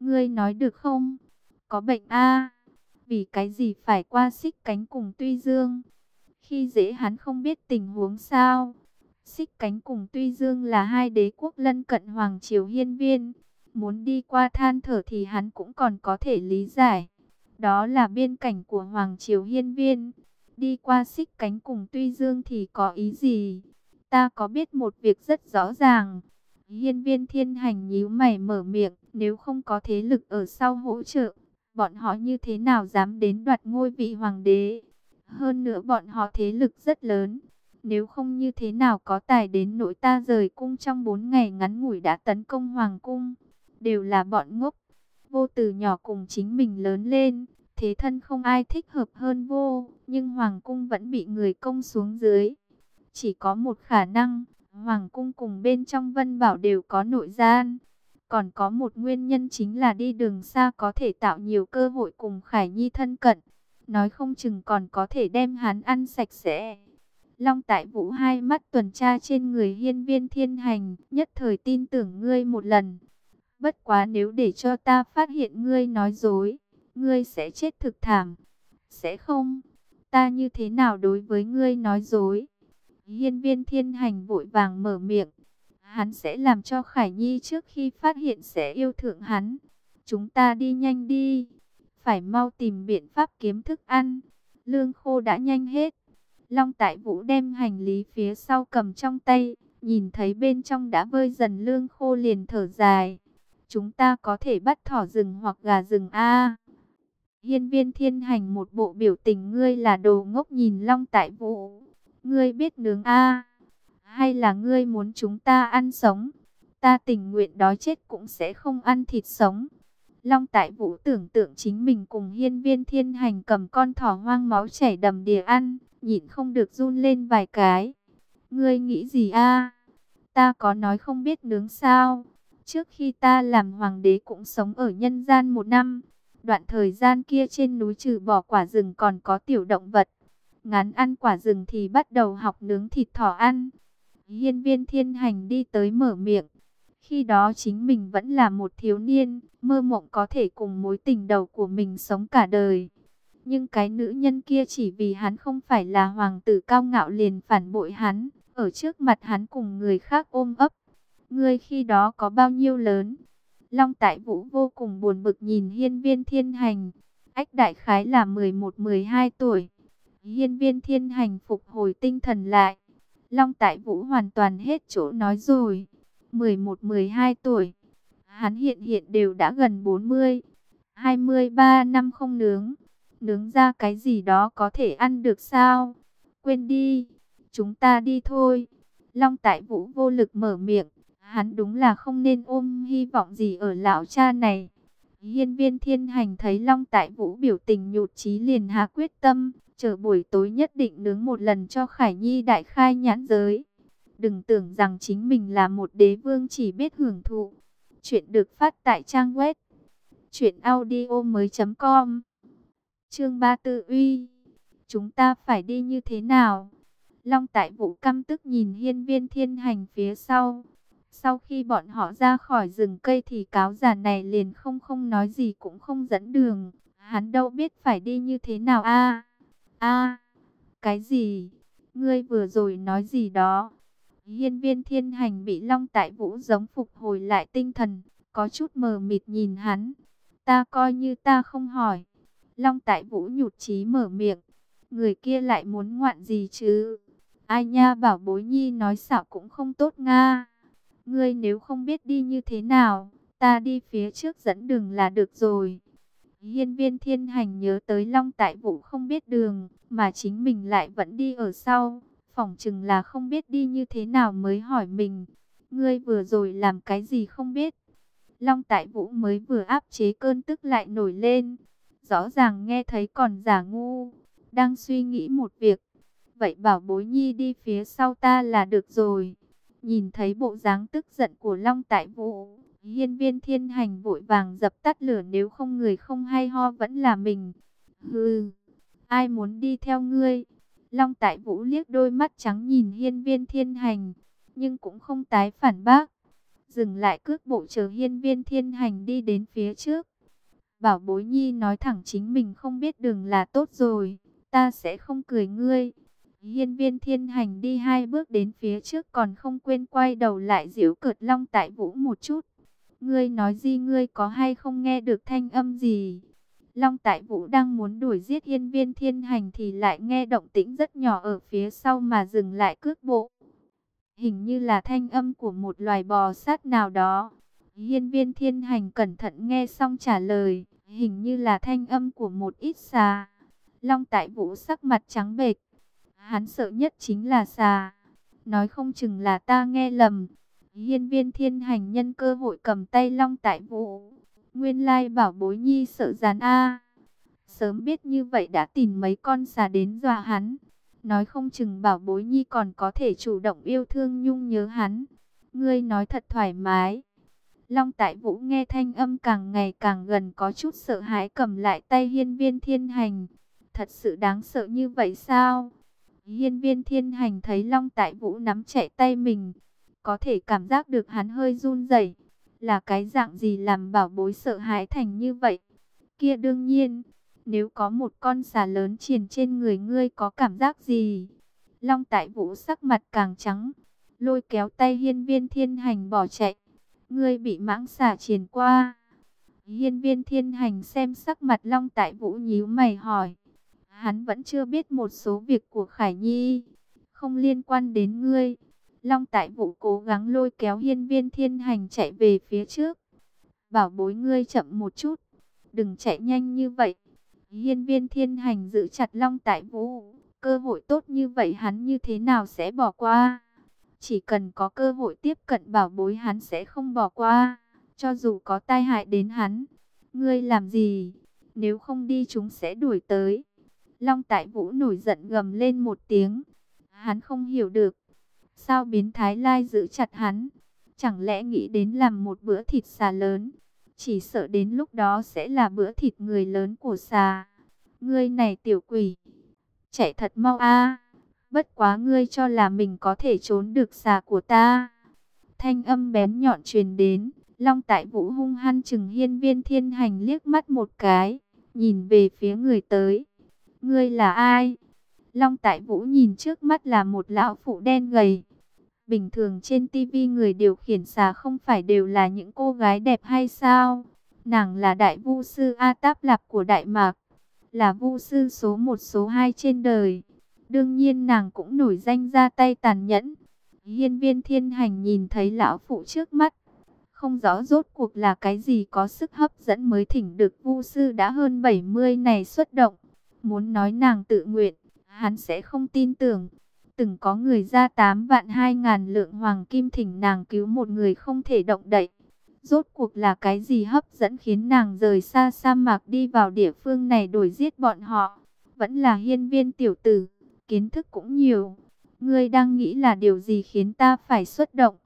Ngươi nói được không? Có bệnh a Vì cái gì phải qua xích cánh cùng Tuy Dương? Khi dễ hắn không biết tình huống sao? Xích cánh cùng Tuy Dương là hai đế quốc lân cận Hoàng Triều Hiên Viên. Muốn đi qua than thở thì hắn cũng còn có thể lý giải. Đó là biên cảnh của Hoàng Triều Hiên Viên. Đi qua xích cánh cùng Tuy Dương thì có ý gì? Ta có biết một việc rất rõ ràng. Hiên viên thiên hành nhíu mày mở miệng. Nếu không có thế lực ở sau hỗ trợ, bọn họ như thế nào dám đến đoạt ngôi vị hoàng đế? Hơn nữa bọn họ thế lực rất lớn. Nếu không như thế nào có tài đến nỗi ta rời cung trong bốn ngày ngắn ngủi đã tấn công hoàng cung. Đều là bọn ngốc. Vô từ nhỏ cùng chính mình lớn lên. Thế thân không ai thích hợp hơn vô. Nhưng hoàng cung vẫn bị người công xuống dưới. Chỉ có một khả năng. Hoàng cung cùng bên trong vân bảo đều có nội gian. Còn có một nguyên nhân chính là đi đường xa có thể tạo nhiều cơ hội cùng Khải Nhi thân cận. Nói không chừng còn có thể đem hắn ăn sạch sẽ. Long tại vũ hai mắt tuần tra trên người hiên viên thiên hành, nhất thời tin tưởng ngươi một lần. Bất quá nếu để cho ta phát hiện ngươi nói dối, ngươi sẽ chết thực thảm. Sẽ không, ta như thế nào đối với ngươi nói dối? Hiên viên thiên hành vội vàng mở miệng. Hắn sẽ làm cho Khải Nhi trước khi phát hiện sẽ yêu thượng hắn. Chúng ta đi nhanh đi. Phải mau tìm biện pháp kiếm thức ăn. Lương khô đã nhanh hết. Long Tại Vũ đem hành lý phía sau cầm trong tay, nhìn thấy bên trong đã vơi dần lương khô liền thở dài. Chúng ta có thể bắt thỏ rừng hoặc gà rừng a. Hiên Viên Thiên Hành một bộ biểu tình ngươi là đồ ngốc nhìn Long Tại Vũ. Ngươi biết nướng a? Hay là ngươi muốn chúng ta ăn sống? Ta tình nguyện đói chết cũng sẽ không ăn thịt sống. Long Tại Vũ tưởng tượng chính mình cùng Hiên Viên Thiên Hành cầm con thỏ hoang máu chảy đầm đìa ăn, nhịn không được run lên vài cái. Ngươi nghĩ gì a? Ta có nói không biết nướng sao? Trước khi ta làm hoàng đế cũng sống ở nhân gian một năm. Đoạn thời gian kia trên núi trừ bỏ quả rừng còn có tiểu động vật. Ngắn ăn quả rừng thì bắt đầu học nướng thịt thỏ ăn. Hiên viên thiên hành đi tới mở miệng. Khi đó chính mình vẫn là một thiếu niên, mơ mộng có thể cùng mối tình đầu của mình sống cả đời. Nhưng cái nữ nhân kia chỉ vì hắn không phải là hoàng tử cao ngạo liền phản bội hắn, ở trước mặt hắn cùng người khác ôm ấp. Ngươi khi đó có bao nhiêu lớn? Long Tại Vũ vô cùng buồn bực nhìn hiên viên thiên hành. Ách đại khái là 11-12 tuổi. Hiên viên thiên hành phục hồi tinh thần lại. Long Tại Vũ hoàn toàn hết chỗ nói rồi. 11-12 tuổi. Hắn hiện hiện đều đã gần 40. 23 năm không nướng nướng ra cái gì đó có thể ăn được sao? Quên đi, chúng ta đi thôi. Long Tại Vũ vô lực mở miệng, hắn đúng là không nên ôm hy vọng gì ở lão cha này. Hiên viên thiên hành thấy Long Tại Vũ biểu tình nhụt chí liền hạ quyết tâm, chờ buổi tối nhất định nướng một lần cho Khải Nhi đại khai nhãn giới. Đừng tưởng rằng chính mình là một đế vương chỉ biết hưởng thụ. Chuyện được phát tại trang web truyệnaudio mới.com chương Ba Tư Uy, chúng ta phải đi như thế nào? Long Tại Vũ căm tức nhìn hiên viên thiên hành phía sau. Sau khi bọn họ ra khỏi rừng cây thì cáo già này liền không không nói gì cũng không dẫn đường. Hắn đâu biết phải đi như thế nào a a cái gì? Ngươi vừa rồi nói gì đó? Hiên viên thiên hành bị Long Tại Vũ giống phục hồi lại tinh thần, có chút mờ mịt nhìn hắn. Ta coi như ta không hỏi. Long Tại Vũ nhụt chí mở miệng. Người kia lại muốn ngoạn gì chứ? Ai nha bảo bối nhi nói xạo cũng không tốt nga. Ngươi nếu không biết đi như thế nào, ta đi phía trước dẫn đường là được rồi. Hiên viên thiên hành nhớ tới Long Tại Vũ không biết đường, mà chính mình lại vẫn đi ở sau. Phỏng chừng là không biết đi như thế nào mới hỏi mình. Ngươi vừa rồi làm cái gì không biết. Long Tại Vũ mới vừa áp chế cơn tức lại nổi lên rõ ràng nghe thấy còn giả ngu, đang suy nghĩ một việc. Vậy bảo bối nhi đi phía sau ta là được rồi. Nhìn thấy bộ dáng tức giận của Long Tại Vũ, hiên viên thiên hành vội vàng dập tắt lửa nếu không người không hay ho vẫn là mình. Hừ, ai muốn đi theo ngươi? Long Tại Vũ liếc đôi mắt trắng nhìn hiên viên thiên hành, nhưng cũng không tái phản bác. dừng lại cước bộ chờ hiên viên thiên hành đi đến phía trước. Bảo bối nhi nói thẳng chính mình không biết đường là tốt rồi, ta sẽ không cười ngươi. Hiên viên thiên hành đi hai bước đến phía trước còn không quên quay đầu lại diễu cợt long tại vũ một chút. Ngươi nói gì ngươi có hay không nghe được thanh âm gì? Long Tại Vũ đang muốn đuổi giết hiên viên thiên hành thì lại nghe động tĩnh rất nhỏ ở phía sau mà dừng lại cước bộ. Hình như là thanh âm của một loài bò sát nào đó. Hiên viên thiên hành cẩn thận nghe xong trả lời, hình như là thanh âm của một ít xà. Long Tại Vũ sắc mặt trắng bệch. Hắn sợ nhất chính là xà. Nói không chừng là ta nghe lầm. Hiên viên thiên hành nhân cơ hội cầm tay Long Tại Vũ Nguyên lai bảo bối nhi sợ rắn a. Sớm biết như vậy đã tìm mấy con xà đến dọa hắn. Nói không chừng bảo bối nhi còn có thể chủ động yêu thương nhung nhớ hắn. Ngươi nói thật thoải mái. Long tại vũ nghe thanh âm càng ngày càng gần có chút sợ hãi cầm lại tay hiên viên thiên hành. Thật sự đáng sợ như vậy sao? Hiên viên thiên hành thấy Long tại vũ nắm chạy tay mình. Có thể cảm giác được hắn hơi run rẩy là cái dạng gì làm bảo bối sợ hãi thành như vậy? Kia đương nhiên, nếu có một con xà lớn triền trên người ngươi có cảm giác gì? Long tại vũ sắc mặt càng trắng, lôi kéo tay hiên viên thiên hành bỏ chạy. Ngươi bị mãng xà triền qua. Hiên viên thiên hành xem sắc mặt long tại vũ nhíu mày hỏi. Hắn vẫn chưa biết một số việc của Khải Nhi, không liên quan đến ngươi. Long tại vũ cố gắng lôi kéo hiên viên thiên hành chạy về phía trước. Bảo bối ngươi chậm một chút. Đừng chạy nhanh như vậy. Hiên viên thiên hành giữ chặt long tại vũ. Cơ hội tốt như vậy hắn như thế nào sẽ bỏ qua. Chỉ cần có cơ hội tiếp cận bảo bối hắn sẽ không bỏ qua. Cho dù có tai hại đến hắn. Ngươi làm gì? Nếu không đi chúng sẽ đuổi tới. Long tại vũ nổi giận gầm lên một tiếng. Hắn không hiểu được Sao biến thái lai giữ chặt hắn? Chẳng lẽ nghĩ đến làm một bữa thịt xà lớn? Chỉ sợ đến lúc đó sẽ là bữa thịt người lớn của xà. Ngươi này tiểu quỷ. Chạy thật mau a Bất quá ngươi cho là mình có thể trốn được xà của ta. Thanh âm bén nhọn truyền đến. Long tại vũ hung hăng chừng hiên viên thiên hành liếc mắt một cái. Nhìn về phía người tới. Ngươi là ai? Long Tại Vũ nhìn trước mắt là một lão phụ đen gầy. Bình thường trên tivi người điều khiển xà không phải đều là những cô gái đẹp hay sao? Nàng là đại vu sư A Táp Lạp của Đại Mạc, là vu sư số một số hai trên đời. Đương nhiên nàng cũng nổi danh ra tay tàn nhẫn. Hiên viên thiên hành nhìn thấy lão phụ trước mắt. Không rõ rốt cuộc là cái gì có sức hấp dẫn mới thỉnh được vu sư đã hơn 70 này xuất động. Muốn nói nàng tự nguyện, hắn sẽ không tin tưởng. Từng có người ra 8 vạn 2 ngàn lượng hoàng kim thỉnh nàng cứu một người không thể động đậy. Rốt cuộc là cái gì hấp dẫn khiến nàng rời xa sa mạc đi vào địa phương này đổi giết bọn họ. Vẫn là hiên viên tiểu tử, kiến thức cũng nhiều. Ngươi đang nghĩ là điều gì khiến ta phải xuất động?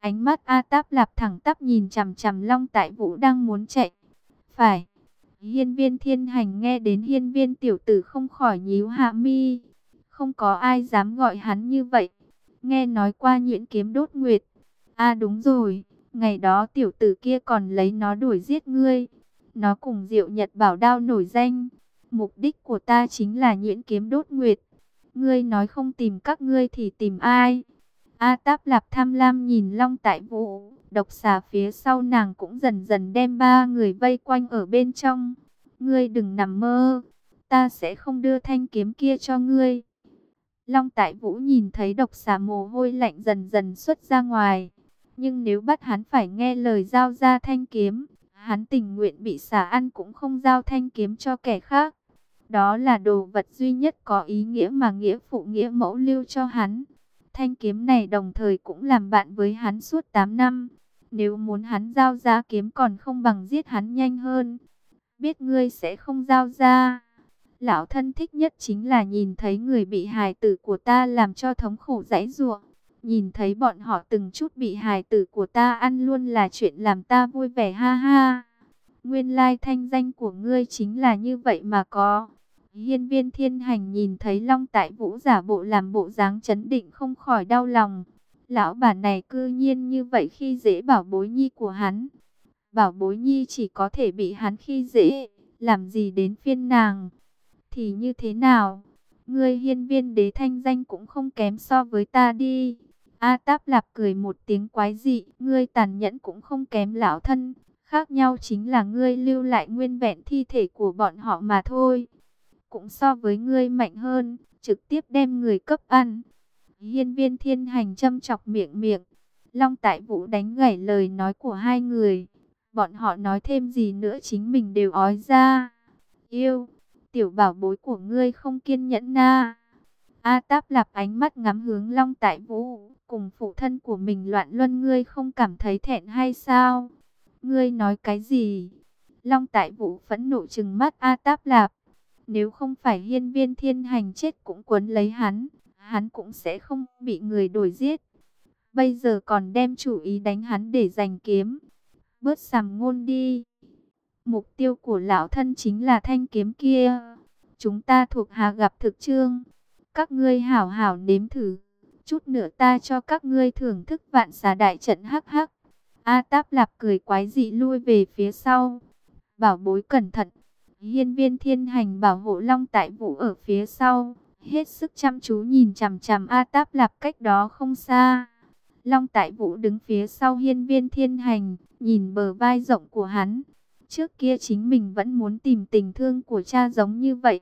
Ánh mắt A Táp lạp thẳng tắp nhìn chằm chằm Long Tại Vũ đang muốn chạy. Phải. Hiên viên thiên hành nghe đến hiên viên tiểu tử không khỏi nhíu hạ mi. Không có ai dám gọi hắn như vậy. Nghe nói qua nhuyễn kiếm đốt nguyệt. À đúng rồi, ngày đó tiểu tử kia còn lấy nó đuổi giết ngươi. Nó cùng diệu nhật bảo đao nổi danh. Mục đích của ta chính là nhuyễn kiếm đốt nguyệt. Ngươi nói không tìm các ngươi thì tìm ai? A Táp Lạp tham lam nhìn Long Tại Vũ, độc xà phía sau nàng cũng dần dần đem ba người vây quanh ở bên trong. Ngươi đừng nằm mơ, ta sẽ không đưa thanh kiếm kia cho ngươi. Long Tại Vũ nhìn thấy độc xà mồ hôi lạnh dần dần xuất ra ngoài. Nhưng nếu bắt hắn phải nghe lời giao ra thanh kiếm, hắn tình nguyện bị xà ăn cũng không giao thanh kiếm cho kẻ khác. Đó là đồ vật duy nhất có ý nghĩa mà nghĩa phụ nghĩa mẫu lưu cho hắn. Thanh kiếm này đồng thời cũng làm bạn với hắn suốt 8 năm. Nếu muốn hắn giao ra kiếm còn không bằng giết hắn nhanh hơn. Biết ngươi sẽ không giao ra Lão thân thích nhất chính là nhìn thấy người bị hài tử của ta làm cho thống khổ dãy ruộng. Nhìn thấy bọn họ từng chút bị hài tử của ta ăn luôn là chuyện làm ta vui vẻ ha ha. Nguyên lai thanh danh của ngươi chính là như vậy mà có. Hiên viên thiên hành nhìn thấy Long Tại Vũ giả bộ làm bộ dáng chấn định không khỏi đau lòng. Lão bà này cư nhiên như vậy khi dễ bảo bối nhi của hắn. Bảo bối nhi chỉ có thể bị hắn khi dễ, làm gì đến phiên nàng. Thì như thế nào? Ngươi hiên viên đế thanh danh cũng không kém so với ta đi. A Táp Lạp cười một tiếng quái dị, ngươi tàn nhẫn cũng không kém lão thân, khác nhau chính là ngươi lưu lại nguyên vẹn thi thể của bọn họ mà thôi. Cũng so với ngươi mạnh hơn, trực tiếp đem người cấp ăn. Hiên viên thiên hành châm chọc miệng miệng, Long Tại Vũ đánh gãy lời nói của hai người. Bọn họ nói thêm gì nữa chính mình đều ói ra. Yêu, tiểu bảo bối của ngươi không kiên nhẫn na. A Táp Lạp ánh mắt ngắm hướng Long Tại Vũ, cùng phụ thân của mình loạn luân ngươi không cảm thấy thẹn hay sao? Ngươi nói cái gì? Long Tại Vũ phẫn nộ trừng mắt A Táp Lạp. Nếu không phải hiên viên thiên hành chết cũng quấn lấy hắn, hắn cũng sẽ không bị người đổi giết. Bây giờ còn đem chủ ý đánh hắn để giành kiếm. Bớt sàm ngôn đi. Mục tiêu của lão thân chính là thanh kiếm kia. Chúng ta thuộc hạ gặp thực trương. Các ngươi hảo hảo nếm thử. Chút nữa ta cho các ngươi thưởng thức vạn xà đại trận hắc hắc. A Táp Lạp cười quái dị lui về phía sau. Bảo bối cẩn thận. Hiên viên thiên hành bảo hộ long tại vũ ở phía sau. Hết sức chăm chú nhìn chằm chằm A Táp Lạp cách đó không xa. Long tại vũ đứng phía sau hiên viên thiên hành. Nhìn bờ vai rộng của hắn. Trước kia chính mình vẫn muốn tìm tình thương của cha giống như vậy.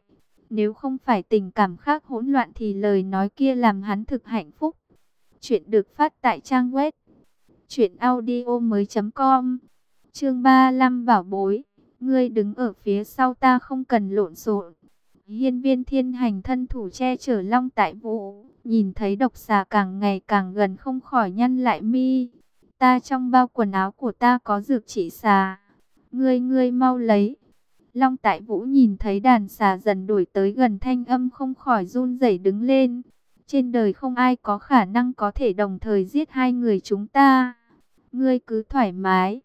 Nếu không phải tình cảm khác hỗn loạn thì lời nói kia làm hắn thực hạnh phúc. Chuyện được phát tại trang web. Chuyện audio mới com. Chương 35 bảo bối. Ngươi đứng ở phía sau ta không cần lộn xộn. Hiên viên thiên hành thân thủ che chở long tại vũ. Nhìn thấy độc xà càng ngày càng gần không khỏi nhăn lại mi. Ta trong bao quần áo của ta có dược trị xà. Ngươi ngươi mau lấy. Long Tại Vũ nhìn thấy đàn xà dần đuổi tới gần thanh âm không khỏi run rẩy đứng lên. Trên đời không ai có khả năng có thể đồng thời giết hai người chúng ta. Ngươi cứ thoải mái.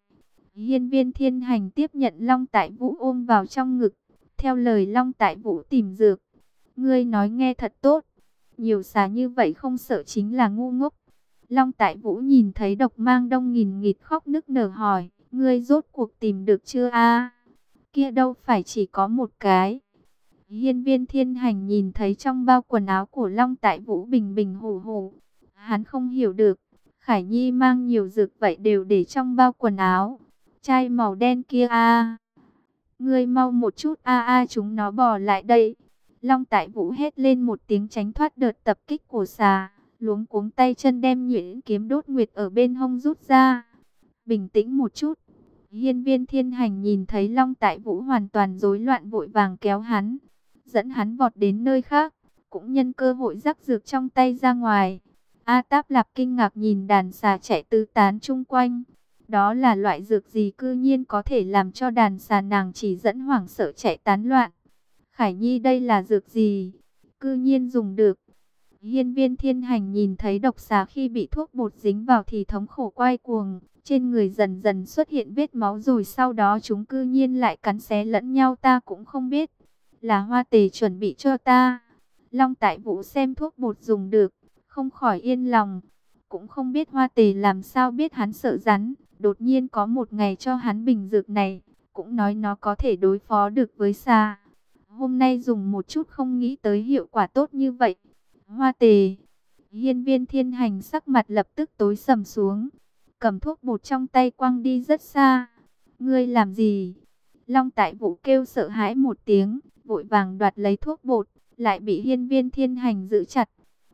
Hiên viên thiên hành tiếp nhận Long Tại Vũ ôm vào trong ngực. Theo lời Long Tại Vũ tìm dược. Ngươi nói nghe thật tốt. Nhiều xà như vậy không sợ chính là ngu ngốc. Long Tại Vũ nhìn thấy độc mang đông nghìn nghịt khóc nức nở hỏi. Ngươi rốt cuộc tìm được chưa a? kia đâu phải chỉ có một cái. Hiên viên thiên hành nhìn thấy trong bao quần áo của Long Tại Vũ bình bình hổ hổ. Hắn không hiểu được. Khải Nhi mang nhiều dược vậy đều để trong bao quần áo. Chai màu đen kia a Ngươi mau một chút a a, chúng nó bò lại đây. Long Tại Vũ hét lên một tiếng tránh thoát đợt tập kích của xà. Luống cuống tay chân đem nhuyễn kiếm đốt nguyệt ở bên hông rút ra. Bình tĩnh một chút. Hiên viên thiên hành nhìn thấy Long Tại Vũ hoàn toàn rối loạn vội vàng kéo hắn, dẫn hắn vọt đến nơi khác, cũng nhân cơ hội rắc dược trong tay ra ngoài. A Táp Lạp kinh ngạc nhìn đàn xà chạy tứ tán chung quanh. Đó là loại dược gì cư nhiên có thể làm cho đàn xà nàng chỉ dẫn hoảng sợ chạy tán loạn. Khải Nhi đây là dược gì? Cư nhiên dùng được. Hiên viên thiên hành nhìn thấy độc xà khi bị thuốc bột dính vào thì thống khổ quay cuồng, trên người dần dần xuất hiện vết máu rồi sau đó chúng cư nhiên lại cắn xé lẫn nhau ta cũng không biết. Là hoa tề chuẩn bị cho ta. Long tại vũ xem thuốc bột dùng được, không khỏi yên lòng. Cũng không biết hoa tề làm sao biết hắn sợ rắn. Đột nhiên có một ngày cho hắn bình dược này, cũng nói nó có thể đối phó được với xa. Hôm nay dùng một chút không nghĩ tới hiệu quả tốt như vậy. Hoa tề, hiên viên thiên hành sắc mặt lập tức tối sầm xuống cầm thuốc bột trong tay quăng đi rất xa. Ngươi làm gì? Long tại vũ kêu sợ hãi một tiếng, vội vàng đoạt lấy thuốc bột, lại bị hiên viên thiên hành giữ chặt.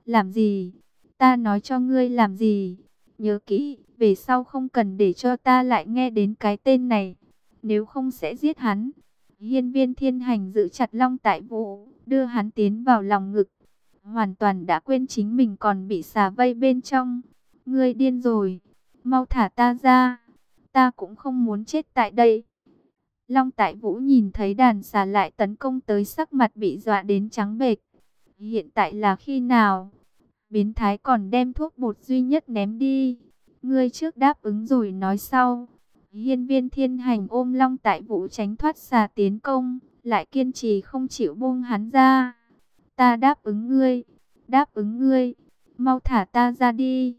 Làm gì? Ta nói cho ngươi làm gì? Nhớ kỹ, về sau không cần để cho ta lại nghe đến cái tên này. Nếu không sẽ giết hắn. Hiên viên thiên hành giữ chặt long tại vũ, đưa hắn tiến vào lòng ngực. Hoàn toàn đã quên chính mình còn bị xà vây bên trong. Ngươi điên rồi mau thả ta ra, ta cũng không muốn chết tại đây. Long Tại Vũ nhìn thấy đàn xà lại tấn công tới sắc mặt bị dọa đến trắng bệch. Hiện tại là khi nào? Biến thái còn đem thuốc bột duy nhất ném đi. Ngươi trước đáp ứng rồi nói sau. Hiên viên thiên hành ôm Long Tại Vũ tránh thoát xà tiến công, lại kiên trì không chịu buông hắn ra. Ta đáp ứng ngươi, đáp ứng ngươi, mau thả ta ra đi.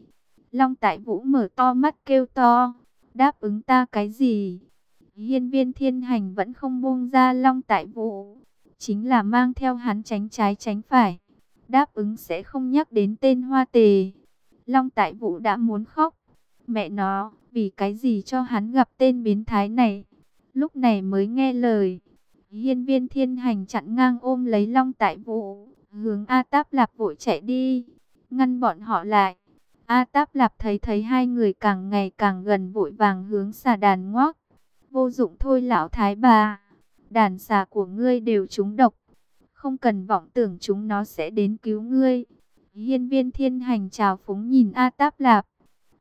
Long Tại Vũ mở to mắt kêu to, đáp ứng ta cái gì? Hiên viên thiên hành vẫn không buông ra Long Tại Vũ, chính là mang theo hắn tránh trái tránh phải. Đáp ứng sẽ không nhắc đến tên hoa tề. Long Tại Vũ đã muốn khóc. Mẹ nó, vì cái gì cho hắn gặp tên biến thái này? Lúc này mới nghe lời. Hiên viên thiên hành chặn ngang ôm lấy Long Tại Vũ, hướng A Táp Lạp vội chạy đi, ngăn bọn họ lại. A Táp Lạp thấy thấy hai người càng ngày càng gần vội vàng hướng xà đàn ngoác. Vô dụng thôi lão thái bà, đàn xà của ngươi đều trúng độc. Không cần vọng tưởng chúng nó sẽ đến cứu ngươi. Hiên viên thiên hành chào phúng nhìn A Táp Lạp.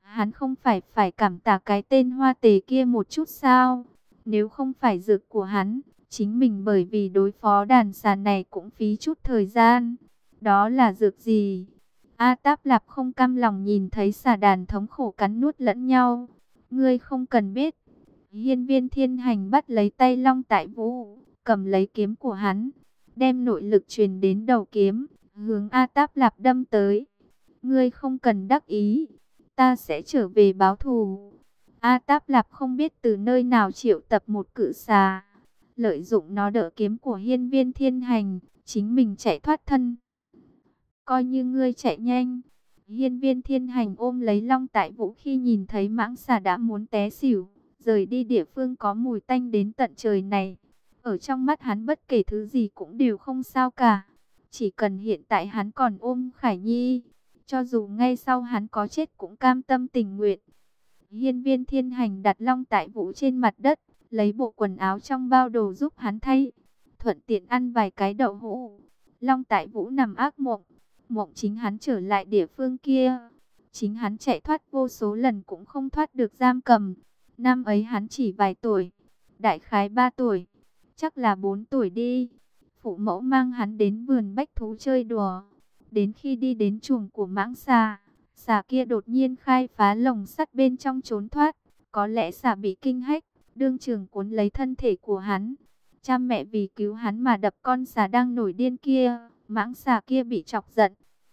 Hắn không phải phải cảm tạ cái tên hoa tề kia một chút sao? Nếu không phải dược của hắn, chính mình bởi vì đối phó đàn xà này cũng phí chút thời gian. Đó là dược gì? A Táp Lạp không cam lòng nhìn thấy xà đàn thống khổ cắn nuốt lẫn nhau. Ngươi không cần biết. Hiên viên thiên hành bắt lấy tay Long Tại Vũ, cầm lấy kiếm của hắn, đem nội lực truyền đến đầu kiếm, hướng A Táp Lạp đâm tới. Ngươi không cần đắc ý, ta sẽ trở về báo thù. A Táp Lạp không biết từ nơi nào triệu tập một cự xà, lợi dụng nó đỡ kiếm của hiên viên thiên hành, chính mình chạy thoát thân. Coi như ngươi chạy nhanh. Hiên viên thiên hành ôm lấy long tại vũ khi nhìn thấy mãng xà đã muốn té xỉu, rời đi địa phương có mùi tanh đến tận trời này. Ở trong mắt hắn bất kể thứ gì cũng đều không sao cả. Chỉ cần hiện tại hắn còn ôm Khải Nhi, cho dù ngay sau hắn có chết cũng cam tâm tình nguyện. Hiên viên thiên hành đặt long tại vũ trên mặt đất, lấy bộ quần áo trong bao đồ giúp hắn thay. Thuận tiện ăn vài cái đậu hũ. Long tại vũ nằm ác mộng. Mộng chính hắn trở lại địa phương kia. Chính hắn chạy thoát vô số lần cũng không thoát được giam cầm. Năm ấy hắn chỉ vài tuổi. Đại khái 3 tuổi. Chắc là 4 tuổi đi. Phụ mẫu mang hắn đến vườn bách thú chơi đùa. Đến khi đi đến chuồng của mãng xà. Xà kia đột nhiên khai phá lồng sắt bên trong trốn thoát. Có lẽ xà bị kinh hách. Đương trường cuốn lấy thân thể của hắn. Cha mẹ vì cứu hắn mà đập con xà đang nổi điên kia. Mãng xà kia bị chọc giận.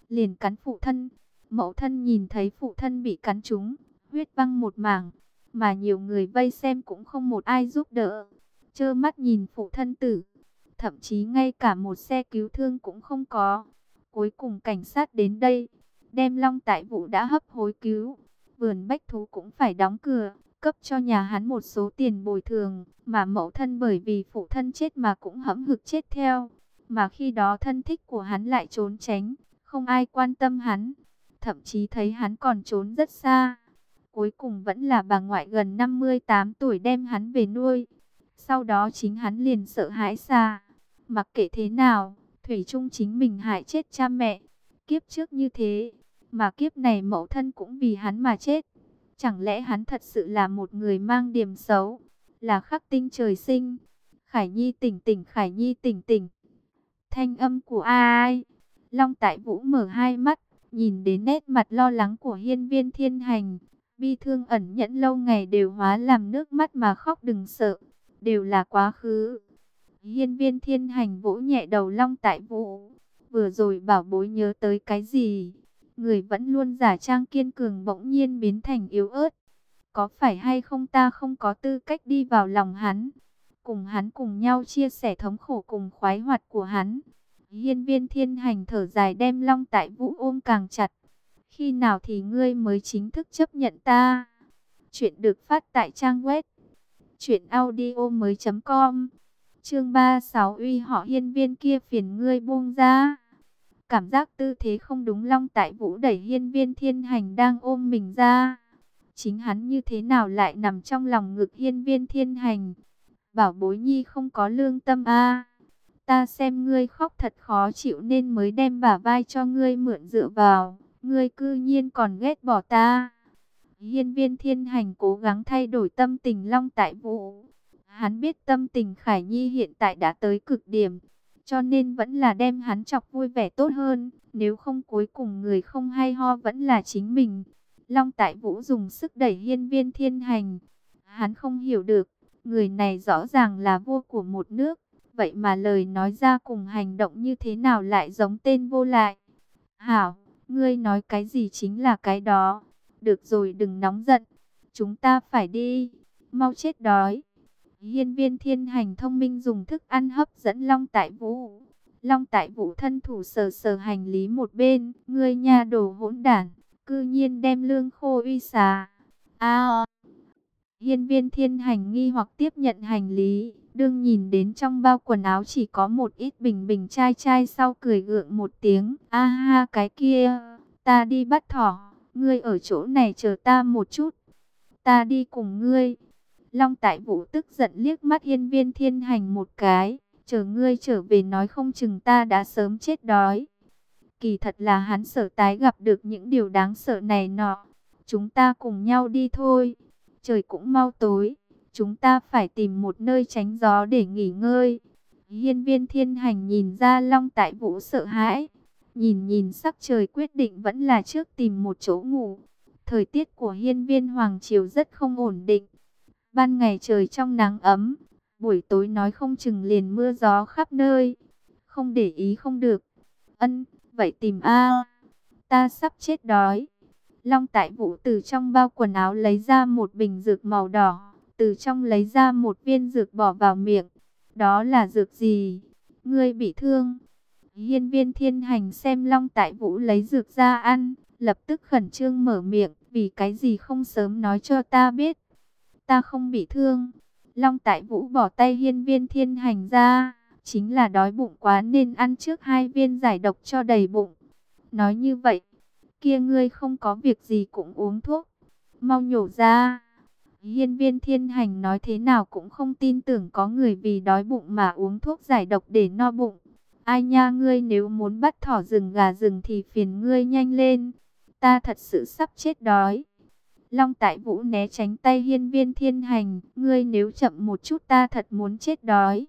Liền cắn phụ thân. Mẫu thân nhìn thấy phụ thân bị cắn trúng. Huyết văng một mảng. Mà nhiều người vây xem cũng không một ai giúp đỡ. Chơ mắt nhìn phụ thân tử. Thậm chí ngay cả một xe cứu thương cũng không có. Cuối cùng cảnh sát đến đây. Đem long tại vụ đã hấp hối cứu. Vườn bách thú cũng phải đóng cửa cấp cho nhà hắn một số tiền bồi thường, mà mẫu thân bởi vì phụ thân chết mà cũng hẫm hực chết theo. Mà khi đó thân thích của hắn lại trốn tránh, không ai quan tâm hắn, thậm chí thấy hắn còn trốn rất xa. Cuối cùng vẫn là bà ngoại gần 58 tuổi đem hắn về nuôi. Sau đó chính hắn liền sợ hãi xa. Mặc kệ thế nào, Thủy Trung chính mình hại chết cha mẹ. Kiếp trước như thế, mà kiếp này mẫu thân cũng vì hắn mà chết. Chẳng lẽ hắn thật sự là một người mang điểm xấu, là khắc tinh trời sinh? Khải Nhi tỉnh tỉnh, Khải Nhi tỉnh tỉnh. Thanh âm của ai? Long Tại Vũ mở hai mắt, nhìn đến nét mặt lo lắng của hiên viên thiên hành. Bi thương ẩn nhẫn lâu ngày đều hóa làm nước mắt mà khóc đừng sợ, đều là quá khứ. Hiên viên thiên hành vỗ nhẹ đầu Long Tại Vũ. Vừa rồi bảo bối nhớ tới cái gì? Người vẫn luôn giả trang kiên cường bỗng nhiên biến thành yếu ớt. Có phải hay không ta không có tư cách đi vào lòng hắn? Cùng hắn cùng nhau chia sẻ thống khổ cùng khoái hoạt của hắn. Hiên viên thiên hành thở dài đem long tại vũ ôm càng chặt. Khi nào thì ngươi mới chính thức chấp nhận ta? Chuyện được phát tại trang web. Chuyện audio mới com. Chương 36 uy họ hiên viên kia phiền ngươi buông ra. Cảm giác tư thế không đúng long tại vũ đẩy hiên viên thiên hành đang ôm mình ra. Chính hắn như thế nào lại nằm trong lòng ngực hiên viên thiên hành. Bảo bối nhi không có lương tâm a Ta xem ngươi khóc thật khó chịu nên mới đem bả vai cho ngươi mượn dựa vào. Ngươi cư nhiên còn ghét bỏ ta. Hiên viên thiên hành cố gắng thay đổi tâm tình long tại vũ. Hắn biết tâm tình Khải Nhi hiện tại đã tới cực điểm. Cho nên vẫn là đem hắn chọc vui vẻ tốt hơn. Nếu không cuối cùng người không hay ho vẫn là chính mình. Long Tại Vũ dùng sức đẩy hiên viên thiên hành. Hắn không hiểu được. Người này rõ ràng là vua của một nước. Vậy mà lời nói ra cùng hành động như thế nào lại giống tên vô lại. Hảo, ngươi nói cái gì chính là cái đó. được rồi đừng nóng giận, chúng ta phải đi, mau chết đói. Hiên viên thiên hành thông minh dùng thức ăn hấp dẫn Long Tại Vũ. Long Tại Vũ thân thủ sờ sờ hành lý một bên, ngươi nhà đồ hỗn đản, cư nhiên đem lương khô uy xà. A Hiên viên thiên hành nghi hoặc tiếp nhận hành lý, đương nhìn đến trong bao quần áo chỉ có một ít bình bình chai chai sau cười gượng một tiếng. A ha cái kia, ta đi bắt thỏ, ngươi ở chỗ này chờ ta một chút. Ta đi cùng ngươi. Long tại vũ tức giận liếc mắt hiên viên thiên hành một cái, chờ ngươi trở về nói không chừng ta đã sớm chết đói. Kỳ thật là hắn sợ tái gặp được những điều đáng sợ này nọ. Chúng ta cùng nhau đi thôi. Trời cũng mau tối, chúng ta phải tìm một nơi tránh gió để nghỉ ngơi. Hiên viên thiên hành nhìn ra long tại vũ sợ hãi. Nhìn nhìn sắc trời quyết định vẫn là trước tìm một chỗ ngủ. Thời tiết của hiên viên Hoàng Triều rất không ổn định. Ban ngày trời trong nắng ấm, buổi tối nói không chừng liền mưa gió khắp nơi. Không để ý không được. Ân, vậy tìm A. Ta sắp chết đói. Long Tại Vũ từ trong bao quần áo lấy ra một bình dược màu đỏ, từ trong lấy ra một viên dược bỏ vào miệng. Đó là dược gì? Ngươi bị thương. Hiên viên thiên hành xem Long Tại Vũ lấy dược ra ăn, lập tức khẩn trương mở miệng, vì cái gì không sớm nói cho ta biết. Ta không bị thương. Long Tại Vũ bỏ tay hiên viên thiên hành ra, chính là đói bụng quá nên ăn trước hai viên giải độc cho đầy bụng. Nói như vậy, kia ngươi không có việc gì cũng uống thuốc, mau nhổ ra. Hiên viên thiên hành nói thế nào cũng không tin tưởng có người vì đói bụng mà uống thuốc giải độc để no bụng. Ai nha ngươi nếu muốn bắt thỏ rừng gà rừng thì phiền ngươi nhanh lên. Ta thật sự sắp chết đói. Long tại vũ né tránh tay hiên viên thiên hành. Ngươi nếu chậm một chút ta thật muốn chết đói.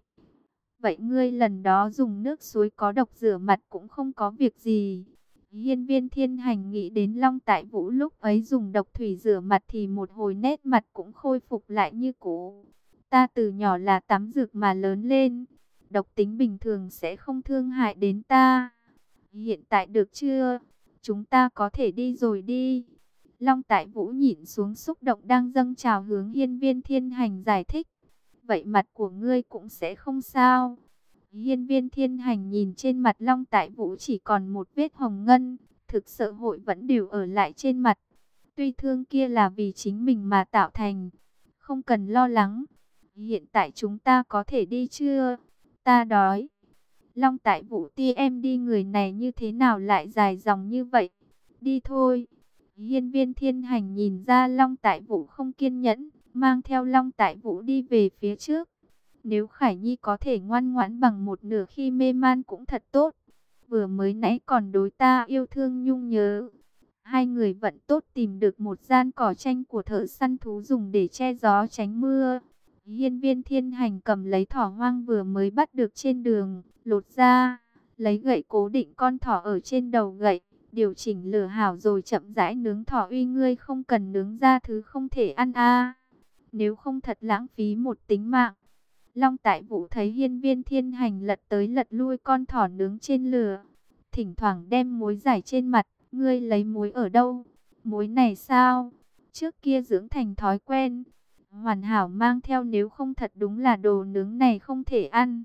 Vậy ngươi lần đó dùng nước suối có độc rửa mặt cũng không có việc gì. Hiên viên thiên hành nghĩ đến Long Tại Vũ lúc ấy dùng độc thủy rửa mặt thì một hồi nét mặt cũng khôi phục lại như cũ. Ta từ nhỏ là tắm dược mà lớn lên. Độc tính bình thường sẽ không thương hại đến ta. Hiện tại được chưa? Chúng ta có thể đi rồi đi. Long Tại Vũ nhìn xuống xúc động đang dâng trào hướng hiên viên thiên hành giải thích. Vậy mặt của ngươi cũng sẽ không sao. Hiên viên thiên hành nhìn trên mặt Long Tại Vũ chỉ còn một vết hồng ngân, thực sự hội vẫn đều ở lại trên mặt. Tuy thương kia là vì chính mình mà tạo thành, không cần lo lắng. Hiện tại chúng ta có thể đi chưa? Ta đói. Long Tại Vũ ti em đi người này như thế nào lại dài dòng như vậy? Đi thôi. Hiên viên thiên hành nhìn ra Long Tại Vũ không kiên nhẫn, mang theo Long Tại Vũ đi về phía trước. Nếu Khải Nhi có thể ngoan ngoãn bằng một nửa khi mê man cũng thật tốt. Vừa mới nãy còn đối ta yêu thương nhung nhớ. Hai người vẫn tốt tìm được một gian cỏ tranh của thợ săn thú dùng để che gió tránh mưa. Hiên viên thiên hành cầm lấy thỏ hoang vừa mới bắt được trên đường, lột ra, lấy gậy cố định con thỏ ở trên đầu gậy, điều chỉnh lửa hảo rồi chậm rãi nướng thỏ uy ngươi không cần nướng ra thứ không thể ăn a Nếu không thật lãng phí một tính mạng. Long tại vũ thấy hiên viên thiên hành lật tới lật lui con thỏ nướng trên lửa. Thỉnh thoảng đem muối giải trên mặt, ngươi lấy muối ở đâu? Muối này sao? Trước kia dưỡng thành thói quen. Hoàn hảo mang theo nếu không thật đúng là đồ nướng này không thể ăn.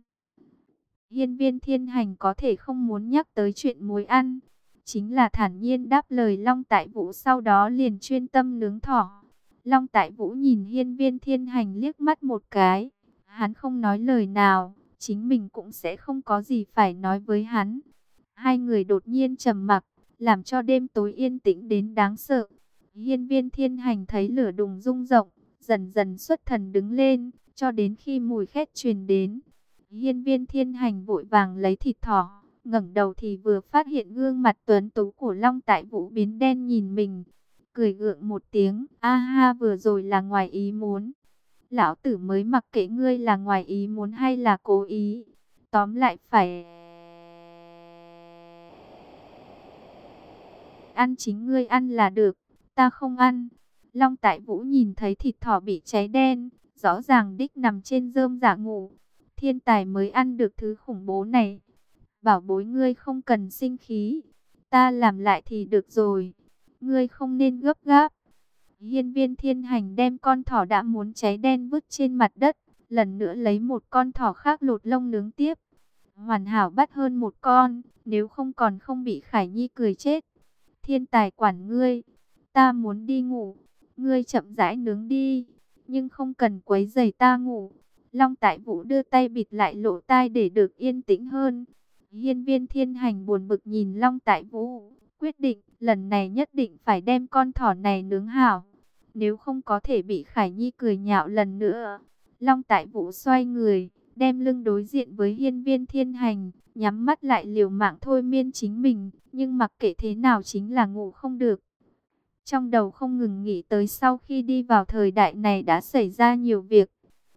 Hiên viên thiên hành có thể không muốn nhắc tới chuyện muối ăn. Chính là thản nhiên đáp lời Long Tại Vũ sau đó liền chuyên tâm nướng thỏ. Long Tại Vũ nhìn hiên viên thiên hành liếc mắt một cái Hắn không nói lời nào, chính mình cũng sẽ không có gì phải nói với hắn. Hai người đột nhiên trầm mặc, làm cho đêm tối yên tĩnh đến đáng sợ. Hiên viên thiên hành thấy lửa đùng rung rộng, dần dần xuất thần đứng lên, cho đến khi mùi khét truyền đến. Hiên viên thiên hành vội vàng lấy thịt thỏ, ngẩng đầu thì vừa phát hiện gương mặt tuấn tú của Long Tại Vũ biến đen nhìn mình. Cười gượng một tiếng, a ha vừa rồi là ngoài ý muốn lão tử mới mặc kệ ngươi là ngoài ý muốn hay là cố ý. Tóm lại phải... Ăn chính ngươi ăn là được, ta không ăn. Long Tại Vũ nhìn thấy thịt thỏ bị cháy đen, rõ ràng đích nằm trên rơm giả ngủ. Thiên tài mới ăn được thứ khủng bố này. Bảo bối ngươi không cần sinh khí, ta làm lại thì được rồi. Ngươi không nên gấp gáp. Hiên viên thiên hành đem con thỏ đã muốn cháy đen vứt trên mặt đất, lần nữa lấy một con thỏ khác lột lông nướng tiếp. Hoàn hảo bắt hơn một con, nếu không còn không bị Khải Nhi cười chết. Thiên tài quản ngươi, ta muốn đi ngủ, ngươi chậm rãi nướng đi, nhưng không cần quấy giày ta ngủ. Long Tại Vũ đưa tay bịt lại lỗ tai để được yên tĩnh hơn. Hiên viên thiên hành buồn bực nhìn Long Tại Vũ, quyết định lần này nhất định phải đem con thỏ này nướng hảo. Nếu không có thể bị Khải Nhi cười nhạo lần nữa. Long Tại Vũ xoay người, đem lưng đối diện với hiên viên thiên hành, nhắm mắt lại liều mạng thôi miên chính mình, nhưng mặc kệ thế nào chính là ngủ không được. Trong đầu không ngừng nghĩ tới sau khi đi vào thời đại này đã xảy ra nhiều việc,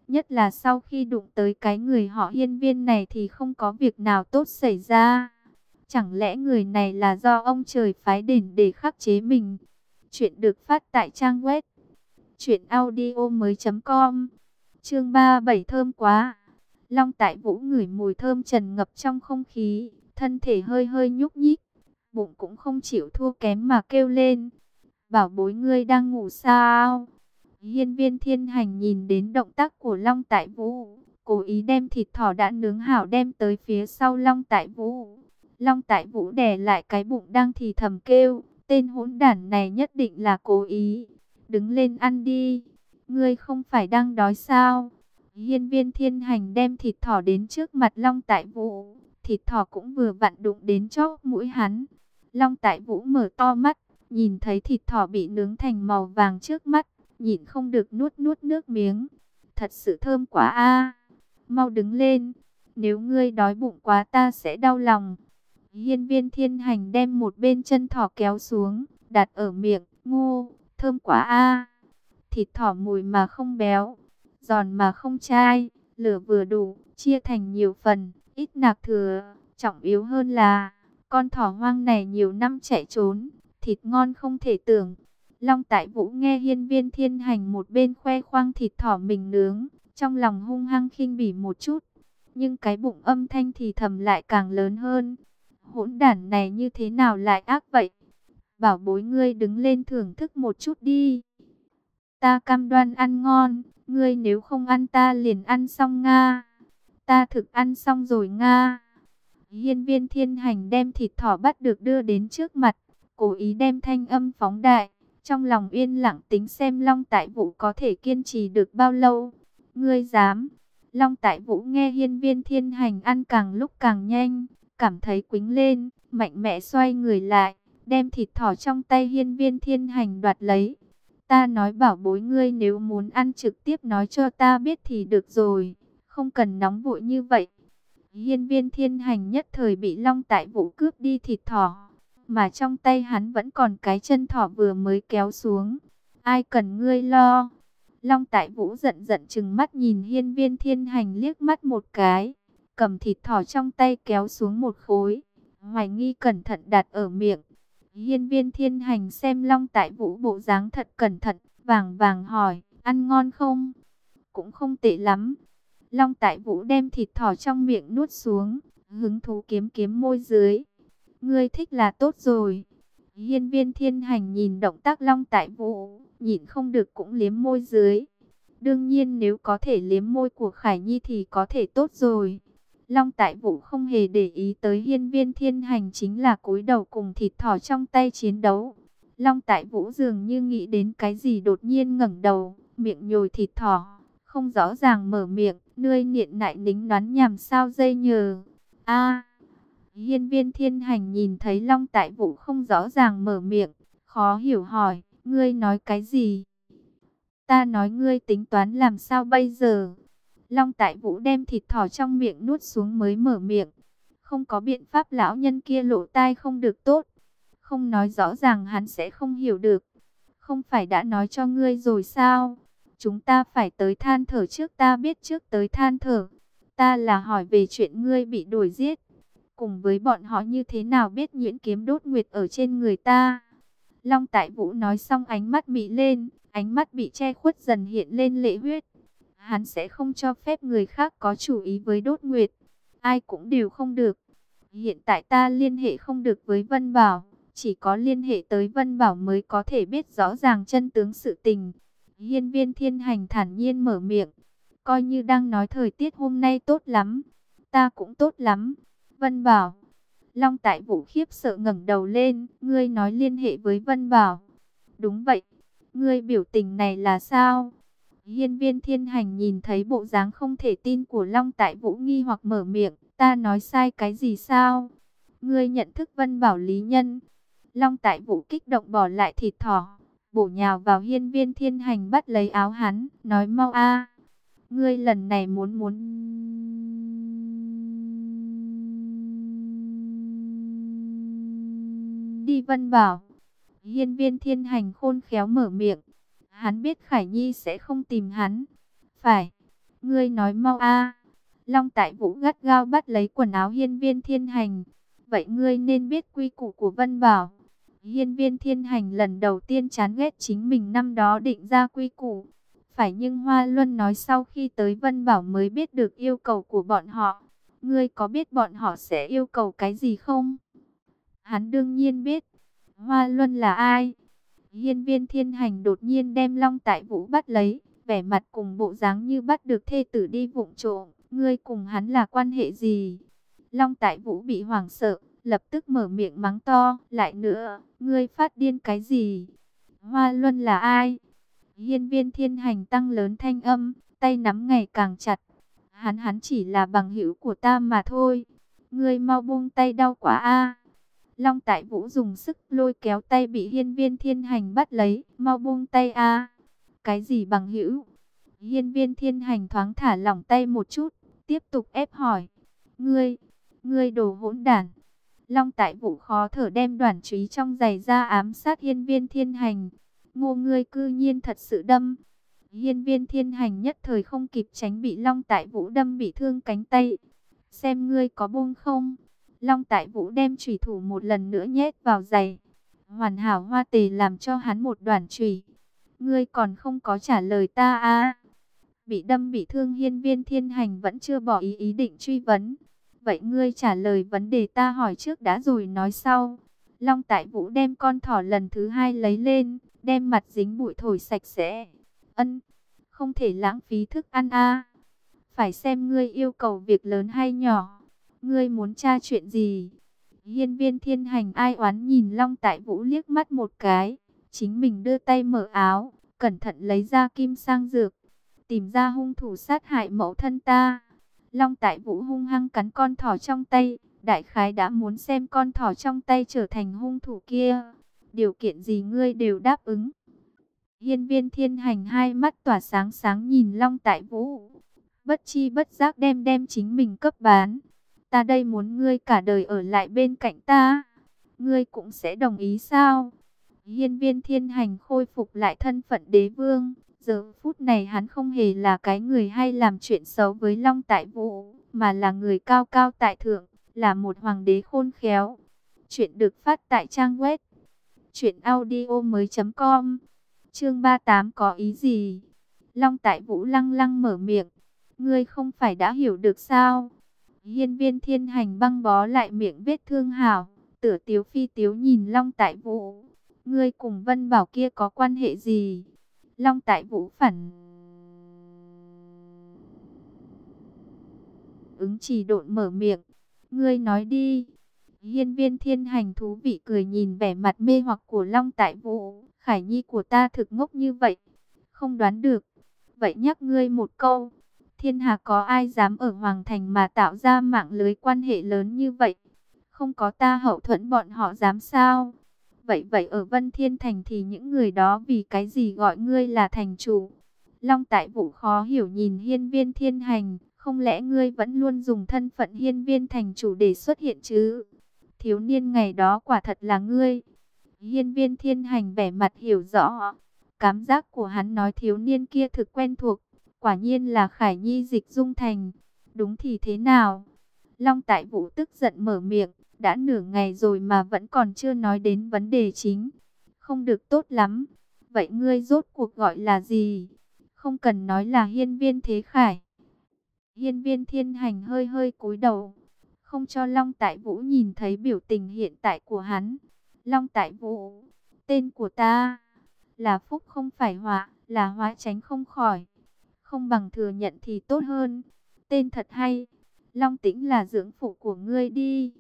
nhất là sau khi đụng tới cái người họ hiên viên này thì không có việc nào tốt xảy ra. Chẳng lẽ người này là do ông trời phái đền để khắc chế mình? Chuyện được phát tại trang web chuyện audio mới.com Chương 37 thơm quá Long tại vũ ngửi mùi thơm trần ngập trong không khí, thân thể hơi hơi nhúc nhích, bụng cũng không chịu thua kém mà kêu lên. Bảo bối ngươi đang ngủ sao? Hiên viên thiên hành nhìn đến động tác của Long tại vũ, cố ý đem thịt thỏ đã nướng hảo đem tới phía sau Long tại vũ. Long tại vũ đè lại cái bụng đang thì thầm kêu, tên hỗn đản này nhất định là cố ý. Đứng lên ăn đi, ngươi không phải đang đói sao? Hiên viên thiên hành đem thịt thỏ đến trước mặt Long Tại Vũ. Thịt thỏ cũng vừa vặn đụng đến chóp mũi hắn. Long Tại Vũ mở to mắt, nhìn thấy thịt thỏ bị nướng thành màu vàng trước mắt, nhìn không được nuốt nuốt nước miếng. Thật sự thơm quá a. Mau đứng lên, nếu ngươi đói bụng quá ta sẽ đau lòng. Hiên viên thiên hành đem một bên chân thỏ kéo xuống, đặt ở miệng, ngô, thơm quá a. Thịt thỏ mùi mà không béo, giòn mà không chai, lửa vừa đủ, chia thành nhiều phần, ít nạc thừa. Trọng yếu hơn là, con thỏ hoang này nhiều năm chạy trốn, thịt ngon không thể tưởng. Long Tại Vũ nghe hiên viên thiên hành một bên khoe khoang thịt thỏ mình nướng, trong lòng hung hăng khinh bỉ một chút. Nhưng cái bụng âm thanh thì thầm lại càng lớn hơn. Hỗn đản này như thế nào lại ác vậy? Bảo bối ngươi đứng lên thưởng thức một chút đi. Ta cam đoan ăn ngon, Ngươi nếu không ăn ta liền ăn xong Nga. Ta thực ăn xong rồi Nga. Hiên viên thiên hành đem thịt thỏ bắt được đưa đến trước mặt. Cố ý đem thanh âm phóng đại. Trong lòng yên lặng tính xem Long Tại Vũ có thể kiên trì được bao lâu. Ngươi dám. Long Tại Vũ nghe hiên viên thiên hành ăn càng lúc càng nhanh. Cảm thấy quính lên. Mạnh mẽ xoay người lại. Đem thịt thỏ trong tay hiên viên thiên hành đoạt lấy. Ta nói bảo bối ngươi nếu muốn ăn trực tiếp nói cho ta biết thì được rồi, không cần nóng vội như vậy. Hiên viên thiên hành nhất thời bị long tại vũ cướp đi thịt thỏ, mà trong tay hắn vẫn còn cái chân thỏ vừa mới kéo xuống. Ai cần ngươi lo? Long tại vũ giận giận chừng mắt nhìn hiên viên thiên hành liếc mắt một cái, cầm thịt thỏ trong tay kéo xuống một khối, hoài nghi cẩn thận đặt ở miệng. Hiên viên thiên hành xem long tại vũ bộ dáng thật cẩn thận, vàng vàng hỏi, ăn ngon không? Cũng không tệ lắm. Long tại vũ đem thịt thỏ trong miệng nuốt xuống, hứng thú kiếm kiếm môi dưới. Ngươi thích là tốt rồi. Hiên viên thiên hành nhìn động tác long tại vũ, nhìn không được cũng liếm môi dưới. Đương nhiên nếu có thể liếm môi của Khải Nhi thì có thể tốt rồi. Long Tại Vũ không hề để ý tới hiên viên thiên hành chính là cúi đầu cùng thịt thỏ trong tay chiến đấu. Long Tại Vũ dường như nghĩ đến cái gì đột nhiên ngẩng đầu, miệng nhồi thịt thỏ, không rõ ràng mở miệng, nơi niện nại nính đoán nhằm sao dây nhờ. a hiên viên thiên hành nhìn thấy Long Tại Vũ không rõ ràng mở miệng, khó hiểu hỏi, ngươi nói cái gì? Ta nói ngươi tính toán làm sao bây giờ? Long Tại Vũ đem thịt thỏ trong miệng nuốt xuống mới mở miệng. Không có biện pháp lão nhân kia lộ tai không được tốt. Không nói rõ ràng hắn sẽ không hiểu được. Không phải đã nói cho ngươi rồi sao? Chúng ta phải tới than thở trước ta biết trước tới than thở. Ta là hỏi về chuyện ngươi bị đuổi giết. Cùng với bọn họ như thế nào biết nhuyễn kiếm đốt nguyệt ở trên người ta. Long Tại Vũ nói xong ánh mắt mị lên, ánh mắt bị che khuất dần hiện lên lệ huyết hắn sẽ không cho phép người khác có chủ ý với đốt nguyệt. Ai cũng đều không được. Hiện tại ta liên hệ không được với Vân Bảo, Chỉ có liên hệ tới Vân Bảo mới có thể biết rõ ràng chân tướng sự tình. Hiên viên thiên hành thản nhiên mở miệng. Coi như đang nói thời tiết hôm nay tốt lắm. Ta cũng tốt lắm. Vân Bảo. Long tại vũ khiếp sợ ngẩng đầu lên. Ngươi nói liên hệ với Vân Bảo. Đúng vậy. Ngươi biểu tình này là sao? Hiên viên thiên hành nhìn thấy bộ dáng không thể tin của Long tại vũ nghi hoặc mở miệng. Ta nói sai cái gì sao? Ngươi nhận thức Vân Bảo lý nhân. Long tại vũ kích động bỏ lại thịt thỏ. Bổ nhào vào hiên viên thiên hành bắt lấy áo hắn. Nói, mau a Ngươi lần này muốn muốn... Đi Vân Bảo. Hiên viên thiên hành khôn khéo mở miệng. Hắn biết Khải Nhi sẽ không tìm hắn. Phải. Ngươi nói mau a Long tại vũ gắt gao bắt lấy quần áo hiên viên thiên hành. Vậy ngươi nên biết quy củ của Vân Bảo. Hiên viên thiên hành lần đầu tiên chán ghét chính mình năm đó định ra quy củ. Phải nhưng Hoa Luân nói sau khi tới Vân Bảo mới biết được yêu cầu của bọn họ. Ngươi có biết bọn họ sẽ yêu cầu cái gì không? Hắn đương nhiên biết. Hoa Luân là ai? Hiên viên thiên hành đột nhiên đem Long Tại Vũ bắt lấy, vẻ mặt cùng bộ dáng như bắt được thê tử đi vụng trộm. Ngươi cùng hắn là quan hệ gì? Long Tại Vũ bị hoảng sợ, lập tức mở miệng mắng to. Lại nữa, ngươi phát điên cái gì? Hoa Luân là ai? Hiên viên thiên hành tăng lớn thanh âm, tay nắm ngày càng chặt. Hắn hắn chỉ là bằng hữu của ta mà thôi. Ngươi mau buông tay đau quá a. Long Tại Vũ dùng sức lôi kéo tay bị hiên viên thiên hành bắt lấy, mau buông tay a. Cái gì bằng hữu? Hiên viên thiên hành thoáng thả lỏng tay một chút, tiếp tục ép hỏi. Ngươi, ngươi đồ hỗn đản. Long Tại Vũ khó thở đem đoàn trí trong giày ra ám sát hiên viên thiên hành. Ngô ngươi cư nhiên thật sự đâm. Hiên viên thiên hành nhất thời không kịp tránh bị Long Tại Vũ đâm bị thương cánh tay. Xem ngươi có buông không? Long Tại Vũ đem chủy thủ một lần nữa nhét vào giày. Hoàn hảo hoa tề làm cho hắn một đoàn chủy. Ngươi còn không có trả lời ta à? Bị đâm bị thương hiên viên thiên hành vẫn chưa bỏ ý ý định truy vấn. Vậy ngươi trả lời vấn đề ta hỏi trước đã rồi nói sau. Long Tại Vũ đem con thỏ lần thứ hai lấy lên, đem mặt dính bụi thổi sạch sẽ. Ân, không thể lãng phí thức ăn a. Phải xem ngươi yêu cầu việc lớn hay nhỏ. Ngươi muốn tra chuyện gì? Hiên viên thiên hành ai oán nhìn Long Tại Vũ liếc mắt một cái. Chính mình đưa tay mở áo, cẩn thận lấy ra kim sang dược. Tìm ra hung thủ sát hại mẫu thân ta. Long Tại Vũ hung hăng cắn con thỏ trong tay. Đại khái đã muốn xem con thỏ trong tay trở thành hung thủ kia. Điều kiện gì ngươi đều đáp ứng. Hiên viên thiên hành hai mắt tỏa sáng sáng nhìn Long Tại Vũ. Bất chi bất giác đem đem chính mình cấp bán. Ta đây muốn ngươi cả đời ở lại bên cạnh ta. Ngươi cũng sẽ đồng ý sao? Hiên viên thiên hành khôi phục lại thân phận đế vương. Giờ phút này hắn không hề là cái người hay làm chuyện xấu với Long Tại Vũ, mà là người cao cao tại thượng, là một hoàng đế khôn khéo. Chuyện được phát tại trang web truyệnaudiomoi.com. Chương 38 có ý gì? Long Tại Vũ lăng lăng mở miệng, ngươi không phải đã hiểu được sao? Hiên viên thiên hành băng bó lại miệng vết thương hảo. Tử tiếu phi tiếu nhìn Long Tại Vũ. Ngươi cùng Vân Bảo kia có quan hệ gì? Long Tại Vũ phản. Ứng chỉ độn mở miệng. Ngươi nói đi. Hiên viên thiên hành thú vị cười nhìn vẻ mặt mê hoặc của Long Tại Vũ. Khải nhi của ta thực ngốc như vậy. Không đoán được. Vậy nhắc ngươi một câu Thiên hạ có ai dám ở Hoàng Thành mà tạo ra mạng lưới quan hệ lớn như vậy? Không có ta hậu thuẫn bọn họ dám sao? Vậy vậy ở Vân Thiên Thành thì những người đó vì cái gì gọi ngươi là thành chủ? Long tại vũ khó hiểu nhìn hiên viên thiên hành, không lẽ ngươi vẫn luôn dùng thân phận hiên viên thành chủ để xuất hiện chứ? Thiếu niên ngày đó quả thật là ngươi. Hiên viên thiên hành vẻ mặt hiểu rõ. Cảm giác của hắn nói thiếu niên kia thực quen thuộc. Quả nhiên là Khải Nhi dịch dung thành. Đúng thì thế nào? Long Tại Vũ tức giận mở miệng. Đã nửa ngày rồi mà vẫn còn chưa nói đến vấn đề chính. Không được tốt lắm. Vậy ngươi rốt cuộc gọi là gì? Không cần nói là hiên viên thế khải. Hiên viên thiên hành hơi hơi cúi đầu. Không cho Long Tại Vũ nhìn thấy biểu tình hiện tại của hắn. Long Tại Vũ, tên của ta là phúc không phải họa, là hóa tránh không khỏi. Không bằng thừa nhận thì tốt hơn. Tên thật hay. Long Tĩnh là dưỡng phụ của ngươi đi.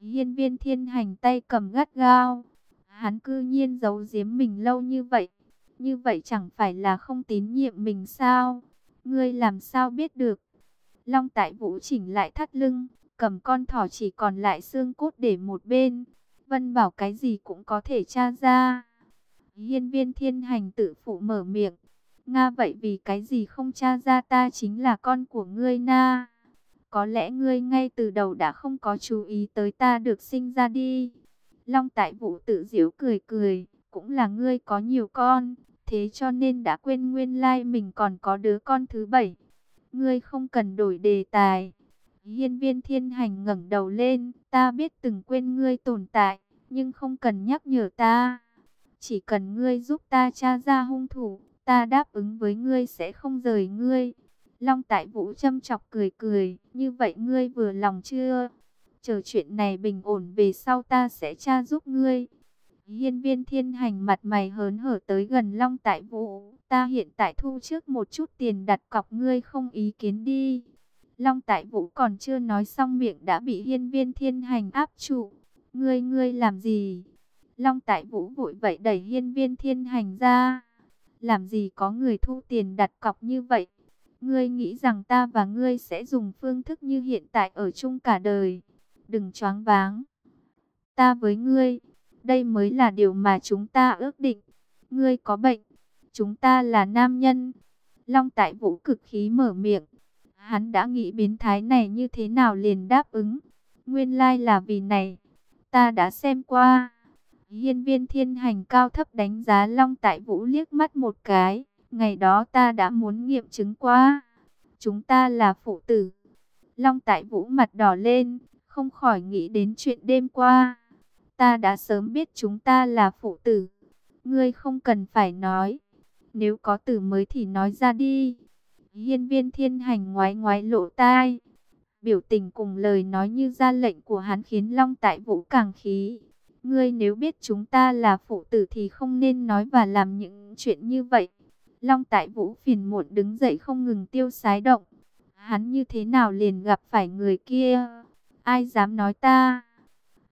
Hiên viên thiên hành tay cầm gắt gao. Hắn cư nhiên giấu giếm mình lâu như vậy. Như vậy chẳng phải là không tín nhiệm mình sao? Ngươi làm sao biết được? Long tại vũ chỉnh lại thắt lưng, cầm con thỏ chỉ còn lại xương cốt để một bên. Vân bảo cái gì cũng có thể tra ra. Hiên viên thiên hành tự phụ mở miệng. Nga vậy vì cái gì không cha ra ta chính là con của ngươi na. Có lẽ ngươi ngay từ đầu đã không có chú ý tới ta được sinh ra đi. Long tại vũ tự diễu cười cười, cũng là ngươi có nhiều con, thế cho nên đã quên nguyên lai mình còn có đứa con thứ bảy. Ngươi không cần đổi đề tài. Hiên viên thiên hành ngẩng đầu lên, ta biết từng quên ngươi tồn tại, nhưng không cần nhắc nhở ta. Chỉ cần ngươi giúp ta tra ra hung thủ, ta đáp ứng với ngươi sẽ không rời ngươi. Long tại vũ châm chọc cười cười, như vậy ngươi vừa lòng chưa? Chờ chuyện này bình ổn về sau ta sẽ tra giúp ngươi. Hiên viên thiên hành mặt mày hớn hở tới gần Long tại vũ. Ta hiện tại thu trước một chút tiền đặt cọc ngươi không ý kiến đi. Long tại vũ còn chưa nói xong miệng đã bị hiên viên thiên hành áp trụ. Ngươi ngươi làm gì? Long tại vũ vội vậy đẩy hiên viên thiên hành ra. Làm gì có người thu tiền đặt cọc như vậy? Ngươi nghĩ rằng ta và ngươi sẽ dùng phương thức như hiện tại ở chung cả đời. Đừng choáng váng. Ta với ngươi, đây mới là điều mà chúng ta ước định. Ngươi có bệnh, chúng ta là nam nhân. Long tại vũ cực khí mở miệng. Hắn đã nghĩ biến thái này như thế nào liền đáp ứng. Nguyên lai là vì này. Ta đã xem qua. Hiên viên thiên hành cao thấp đánh giá Long Tại Vũ liếc mắt một cái. Ngày đó ta đã muốn nghiệm chứng qua. Chúng ta là phụ tử. Long Tại Vũ mặt đỏ lên, không khỏi nghĩ đến chuyện đêm qua. Ta đã sớm biết chúng ta là phụ tử. Ngươi không cần phải nói. Nếu có từ mới thì nói ra đi. Hiên viên thiên hành ngoái ngoái lộ tai. Biểu tình cùng lời nói như ra lệnh của hắn khiến Long Tại Vũ càng khí. Ngươi nếu biết chúng ta là phụ tử thì không nên nói và làm những chuyện như vậy. Long Tại Vũ phiền muộn đứng dậy không ngừng tiêu sái động. Hắn như thế nào liền gặp phải người kia? Ai dám nói ta?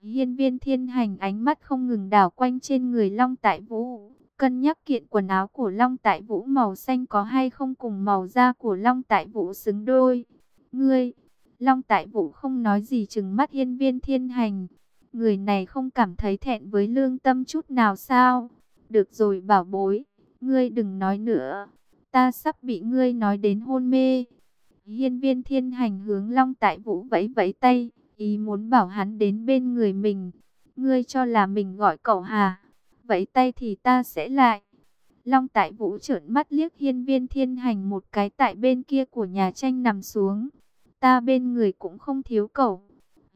Hiên viên thiên hành ánh mắt không ngừng đảo quanh trên người Long Tại Vũ. Cân nhắc kiện quần áo của Long Tại Vũ màu xanh có hay không cùng màu da của Long Tại Vũ xứng đôi. Ngươi, Long Tại Vũ không nói gì chừng mắt hiên viên thiên hành. Người này không cảm thấy thẹn với lương tâm chút nào sao? Được rồi bảo bối, ngươi đừng nói nữa. Ta sắp bị ngươi nói đến hôn mê. Hiên viên thiên hành hướng Long Tại Vũ vẫy vẫy tay, ý muốn bảo hắn đến bên người mình. Ngươi cho là mình gọi cậu hà. Vẫy tay thì ta sẽ lại. Long Tại Vũ trợn mắt liếc hiên viên thiên hành một cái tại bên kia của nhà tranh nằm xuống. Ta bên người cũng không thiếu cậu.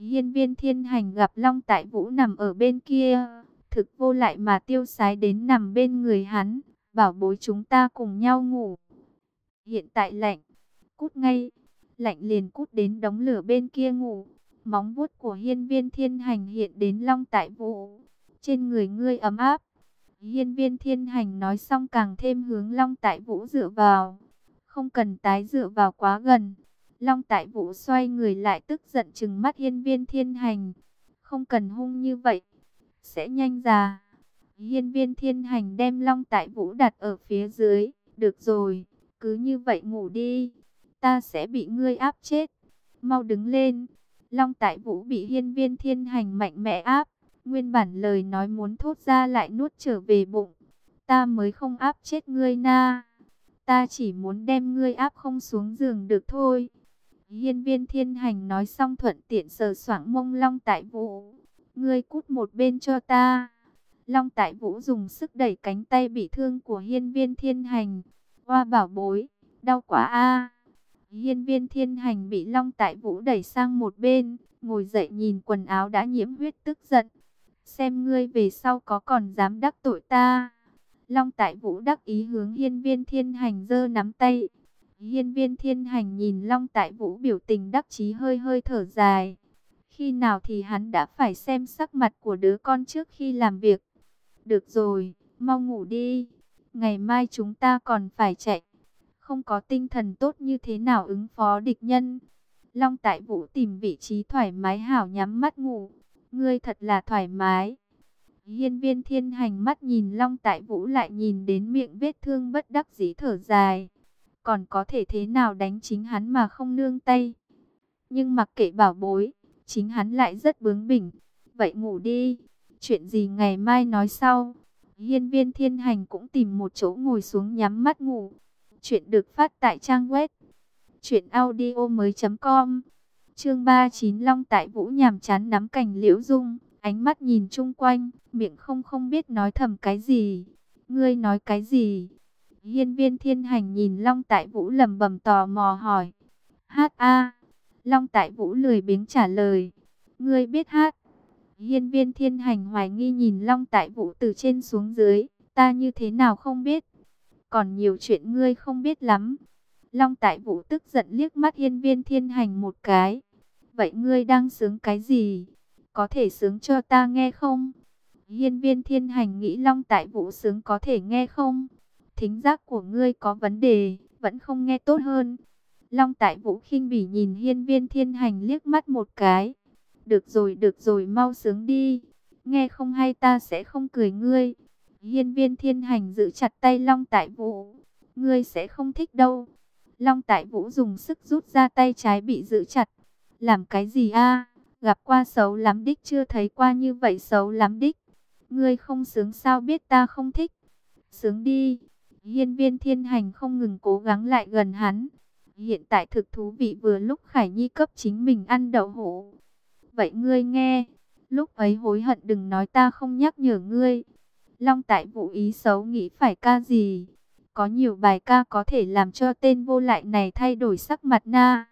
Hiên viên thiên hành gặp Long Tại Vũ nằm ở bên kia, thực vô lại mà tiêu sái đến nằm bên người hắn, bảo bối chúng ta cùng nhau ngủ. Hiện tại lạnh, cút ngay, lạnh liền cút đến đóng lửa bên kia ngủ. Móng vuốt của hiên viên thiên hành hiện đến Long Tại Vũ, trên người ngươi ấm áp. Hiên viên thiên hành nói xong càng thêm hướng Long Tại Vũ dựa vào, không cần tái dựa vào quá gần. Long Tại Vũ xoay người lại tức giận chừng mắt hiên viên thiên hành. Không cần hung như vậy, sẽ nhanh già. Hiên viên thiên hành đem Long Tại Vũ đặt ở phía dưới. Được rồi, cứ như vậy ngủ đi. Ta sẽ bị ngươi áp chết. Mau đứng lên. Long Tại Vũ bị hiên viên thiên hành mạnh mẽ áp. Nguyên bản lời nói muốn thốt ra lại nuốt trở về bụng. Ta mới không áp chết ngươi na. Ta chỉ muốn đem ngươi áp không xuống giường được thôi. Hiên viên thiên hành nói xong thuận tiện sờ soạng mông Long Tại Vũ. Ngươi cút một bên cho ta. Long Tại Vũ dùng sức đẩy cánh tay bị thương của hiên viên thiên hành. Hoa bảo bối, đau quá a. Hiên viên thiên hành bị Long Tại Vũ đẩy sang một bên, ngồi dậy nhìn quần áo đã nhiễm huyết tức giận. Xem ngươi về sau có còn dám đắc tội ta. Long Tại Vũ đắc ý hướng hiên viên thiên hành giơ nắm tay. Hiên viên thiên hành nhìn Long Tại Vũ biểu tình đắc chí hơi hơi thở dài. Khi nào thì hắn đã phải xem sắc mặt của đứa con trước khi làm việc. Được rồi, mau ngủ đi. Ngày mai chúng ta còn phải chạy. Không có tinh thần tốt như thế nào ứng phó địch nhân. Long Tại Vũ tìm vị trí thoải mái hảo nhắm mắt ngủ. Ngươi thật là thoải mái. Hiên viên thiên hành mắt nhìn Long Tại Vũ lại nhìn đến miệng vết thương bất đắc dĩ thở dài. Còn có thể thế nào đánh chính hắn mà không nương tay. Nhưng mặc kệ bảo bối, chính hắn lại rất bướng bỉnh. Vậy ngủ đi, chuyện gì ngày mai nói sau. Hiên viên thiên hành cũng tìm một chỗ ngồi xuống nhắm mắt ngủ. Chuyện được phát tại trang web chuyện audio mới.com Chương 39 Long Tại Vũ nhàm chán nắm cành liễu dung, ánh mắt nhìn chung quanh, miệng không không biết nói thầm cái gì. Ngươi nói cái gì? Hiên viên thiên hành nhìn Long Tại Vũ lầm bầm tò mò hỏi. Hát a, Long Tại Vũ lười biếng trả lời. Ngươi biết hát. Hiên viên thiên hành hoài nghi nhìn Long Tại Vũ từ trên xuống dưới. Ta như thế nào không biết. Còn nhiều chuyện ngươi không biết lắm. Long Tại Vũ tức giận liếc mắt hiên viên thiên hành một cái. Vậy ngươi đang sướng cái gì? Có thể sướng cho ta nghe không? Hiên viên thiên hành nghĩ Long Tại Vũ sướng có thể nghe không? Thính giác của ngươi có vấn đề, vẫn không nghe tốt hơn. Long Tại Vũ khinh bỉ nhìn hiên viên thiên hành liếc mắt một cái. Được rồi, được rồi, mau sướng đi. Nghe không hay ta sẽ không cười ngươi. Hiên viên thiên hành giữ chặt tay Long Tại Vũ. Ngươi sẽ không thích đâu. Long Tại Vũ dùng sức rút ra tay trái bị giữ chặt. Làm cái gì a? Gặp qua xấu lắm đích chưa thấy qua như vậy xấu lắm đích. Ngươi không sướng sao biết ta không thích. Sướng đi. Hiên viên thiên hành không ngừng cố gắng lại gần hắn. Hiện tại thực thú vị vừa lúc Khải Nhi cấp chính mình ăn đậu hũ. Vậy ngươi nghe. Lúc ấy hối hận đừng nói ta không nhắc nhở ngươi. Long tại vũ ý xấu nghĩ phải ca gì. Có nhiều bài ca có thể làm cho tên vô lại này thay đổi sắc mặt na.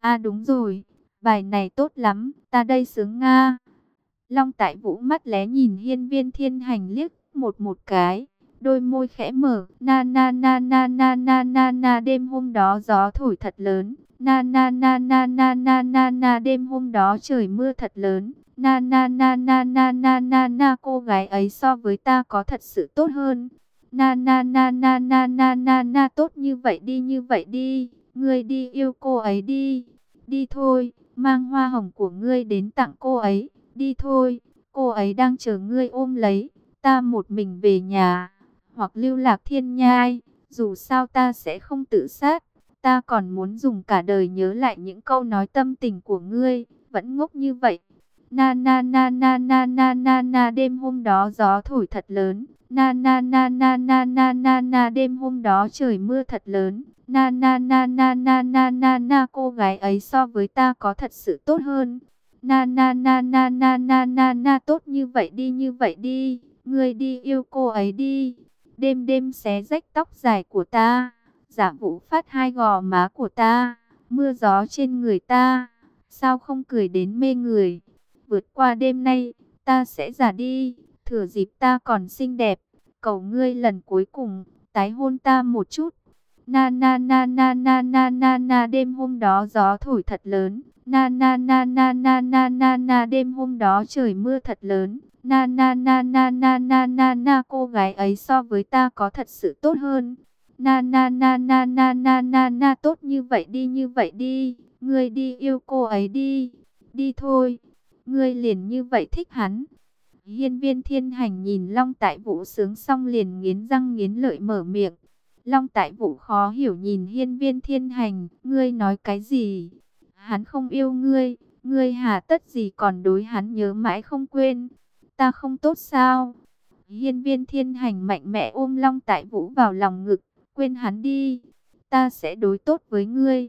À đúng rồi, bài này tốt lắm, ta đây sướng Nga. Long tại vũ mắt lé nhìn hiên viên thiên hành liếc một một cái. Đôi môi khẽ mở, na na na na na na na na đêm hôm đó gió thổi thật lớn. Na na na na na na na na đêm hôm đó trời mưa thật lớn. Na na na na na na na na cô gái ấy so với ta có thật sự tốt hơn. Na na na na na na na na tốt như vậy đi như vậy đi, ngươi đi yêu cô ấy đi, đi thôi, mang hoa hồng của ngươi đến tặng cô ấy, đi thôi, cô ấy đang chờ ngươi ôm lấy, ta một mình về nhà, hoặc lưu lạc thiên nhai, dù sao ta sẽ không tự sát, ta còn muốn dùng cả đời nhớ lại những câu nói tâm tình của ngươi, vẫn ngốc như vậy. Na na na na na na na na đêm hôm đó gió thổi thật lớn. Na na na na na na na na đêm hôm đó trời mưa thật lớn. Na na na na na na na na cô gái ấy so với ta có thật sự tốt hơn. Na na na na na na na na tốt như vậy đi như vậy đi. Ngươi đi yêu cô ấy đi. Đêm đêm xé rách tóc dài của ta. Giả vũ phát hai gò má của ta. Mưa gió trên người ta. Sao không cười đến mê người. Vượt qua đêm nay, ta sẽ giả đi. Thừa dịp ta còn xinh đẹp, cầu ngươi lần cuối cùng, tái hôn ta một chút. Na na na na na na na na đêm hôm đó gió thổi thật lớn. Na na na na na na na na đêm hôm đó trời mưa thật lớn. Na na na na na na na na cô gái ấy so với ta có thật sự tốt hơn. Na na na na na na na na tốt như vậy đi như vậy đi. Ngươi đi yêu cô ấy đi. Đi thôi. Ngươi liền như vậy thích hắn. Hiên viên thiên hành nhìn Long Tại Vũ sướng xong liền nghiến răng nghiến lợi mở miệng. Long Tại Vũ khó hiểu nhìn hiên viên thiên hành, ngươi nói cái gì? Hắn không yêu ngươi, ngươi hà tất gì còn đối hắn nhớ mãi không quên. Ta không tốt sao? Hiên viên thiên hành mạnh mẽ ôm Long Tại Vũ vào lòng ngực, quên hắn đi. Ta sẽ đối tốt với ngươi.